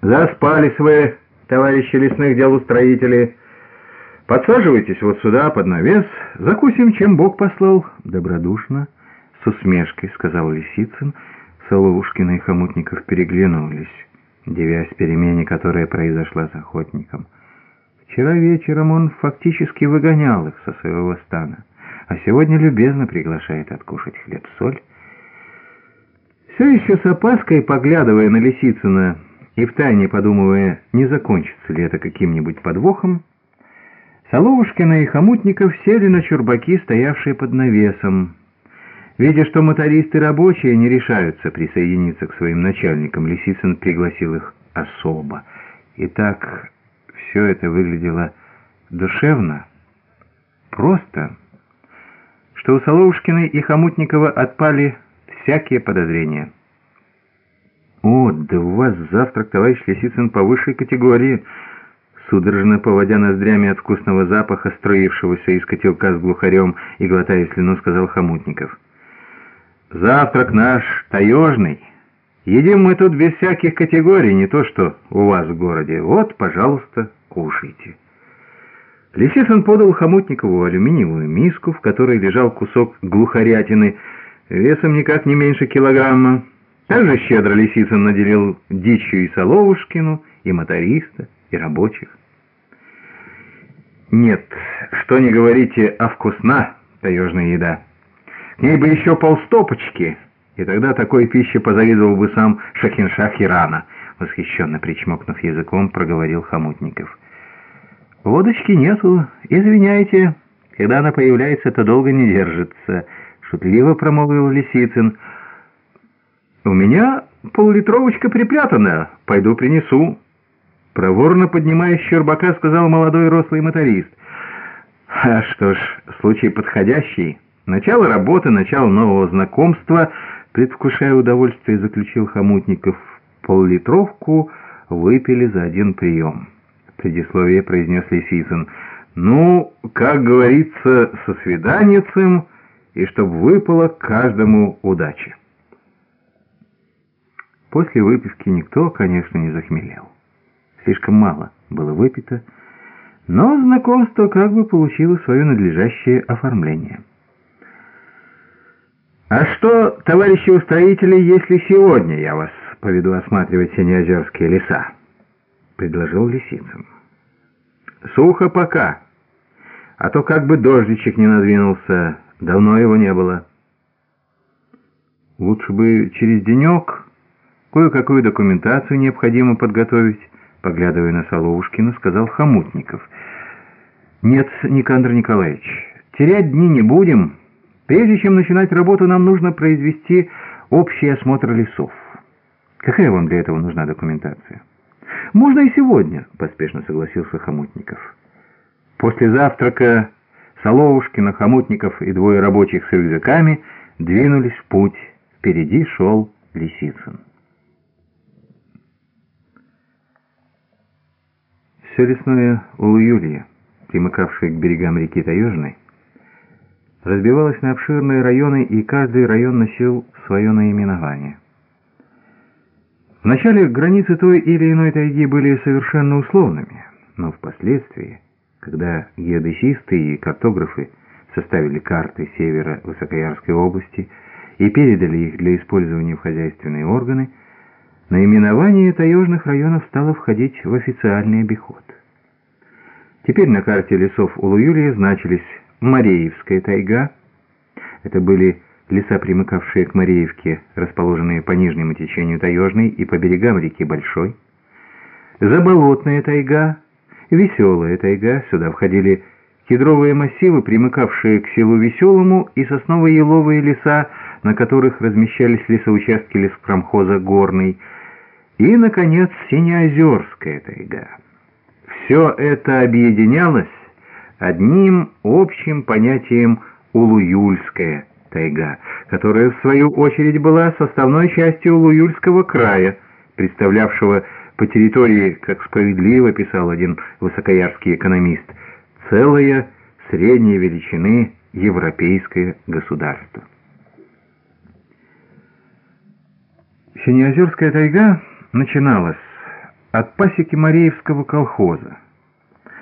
Заспались вы, товарищи лесных дел устроители. Подсаживайтесь вот сюда, под навес, закусим, чем Бог послал. Добродушно, с усмешкой, сказал Лисицын. Соловушкин и Хомутников переглянулись, девясь перемене, которая произошла с охотником. Вчера вечером он фактически выгонял их со своего стана, а сегодня любезно приглашает откушать хлеб-соль. Все еще с опаской, поглядывая на Лисицына и втайне подумывая, не закончится ли это каким-нибудь подвохом, Соловушкина и Хомутников сели на чурбаки, стоявшие под навесом. Видя, что мотористы рабочие не решаются присоединиться к своим начальникам, Лисицын пригласил их особо. И так все это выглядело душевно, просто, что у Соловушкиной и Хомутникова отпали всякие подозрения. «О, да у вас завтрак, товарищ Лисицын, по высшей категории!» Судорожно поводя ноздрями от вкусного запаха, строившегося из котелка с глухарем и глотая слюну, сказал Хомутников. «Завтрак наш таежный. Едим мы тут без всяких категорий, не то что у вас в городе. Вот, пожалуйста, кушайте». Лисицын подал Хомутникову алюминиевую миску, в которой лежал кусок глухарятины, весом никак не меньше килограмма. Также щедро Лисицын наделил дичью и Соловушкину, и моториста, и рабочих. Нет, что не говорите, а вкусна таежная еда. К ней бы еще полстопочки, и тогда такой пище позавидовал бы сам Шахиншах Ирана, восхищенно причмокнув языком, проговорил Хомутников. «Водочки нету, извиняйте, когда она появляется, то долго не держится», — шутливо промолвил Лисицын. «У меня поллитровочка припрятана, пойду принесу». Проворно поднимая щербака, сказал молодой рослый моторист. «А что ж, случай подходящий. Начало работы, начало нового знакомства». Предвкушая удовольствие, заключил Хомутников. Поллитровку выпили за один прием. Предисловие произнес Лисицын. «Ну, как говорится, со свиданицем, и чтоб выпало каждому удачи». После выпивки никто, конечно, не захмелел слишком мало было выпито, но знакомство как бы получило свое надлежащее оформление. «А что, товарищи устроители, если сегодня я вас поведу осматривать Синеозерские леса?» — предложил Лисицын. «Сухо пока, а то как бы дождичек не надвинулся, давно его не было». «Лучше бы через денек кое-какую документацию необходимо подготовить» поглядывая на Соловушкина, сказал Хомутников. «Нет, Никандр Николаевич, терять дни не будем. Прежде чем начинать работу, нам нужно произвести общий осмотр лесов. Какая вам для этого нужна документация?» «Можно и сегодня», — поспешно согласился Хомутников. После завтрака Соловушкина, Хомутников и двое рабочих с рюкзаками двинулись в путь. Впереди шел Лисицын. Все лесное Улуюлье, примыкавшее к берегам реки Таежной, разбивалось на обширные районы, и каждый район носил свое наименование. Вначале границы той или иной тайги были совершенно условными, но впоследствии, когда геодесисты и картографы составили карты севера Высокоярской области и передали их для использования в хозяйственные органы, Наименование таежных районов стало входить в официальный обиход. Теперь на карте лесов Улуюлия значились Мареевская тайга, это были леса, примыкавшие к Мареевке, расположенные по нижнему течению Таежной и по берегам реки Большой, Заболотная тайга, Веселая тайга, сюда входили кедровые массивы, примыкавшие к селу Веселому, и сосново-еловые леса, на которых размещались лесоучастки леспромхоза «Горный», и, наконец, Синеозерская тайга. Все это объединялось одним общим понятием «Улуюльская тайга», которая, в свою очередь, была составной частью Улуюльского края, представлявшего по территории, как справедливо писал один высокоярский экономист, целое средней величины европейское государство. Синеозерская тайга начиналась от пасеки Мареевского колхоза.